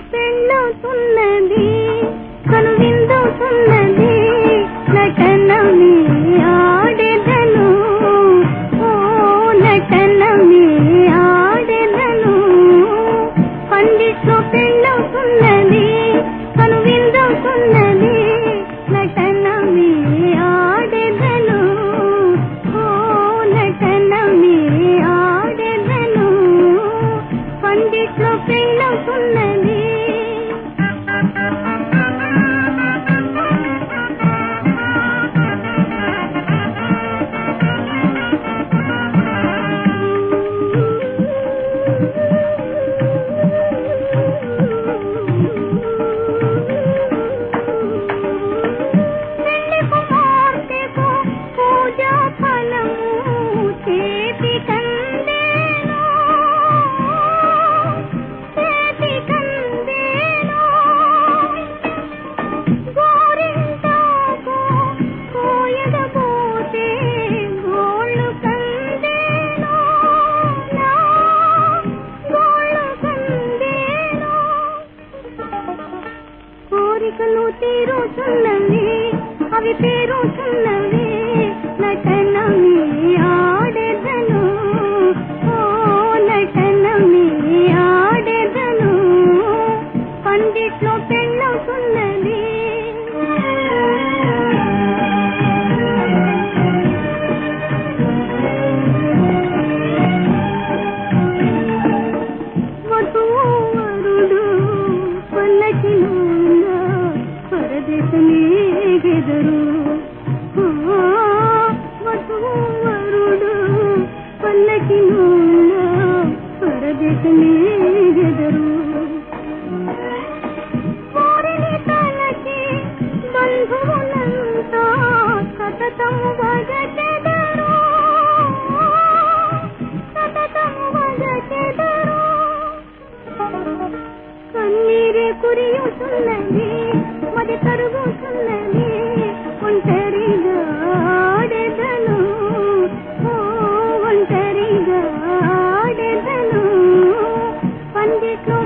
పెళ్ళవుతున్నది కను విందుతున్నది నటనమే ఆడెదను. ఓ నటనమే ఆడెదను. పండిట్లో పెళ్ళవుతున్నది కను విందుతున్నది నటనమే ఆడెదను. ఓ నటనమే ఆడెదను. పండిట్లో పెళ్ళవుతున్నది सुनो तेरो सुनवे अभी तेरो सुनवे ಕುರಿಯುತ್ತುಲ್ಲದೆ ಮದೆ ಕರುಗುತ್ತುಲ್ಲದೆ ಒಂಟರಿಗಾಡೆದನು ಓ ಒಂಟರಿಗಾಡೆದನು ಪಂದಿಟ್ಲು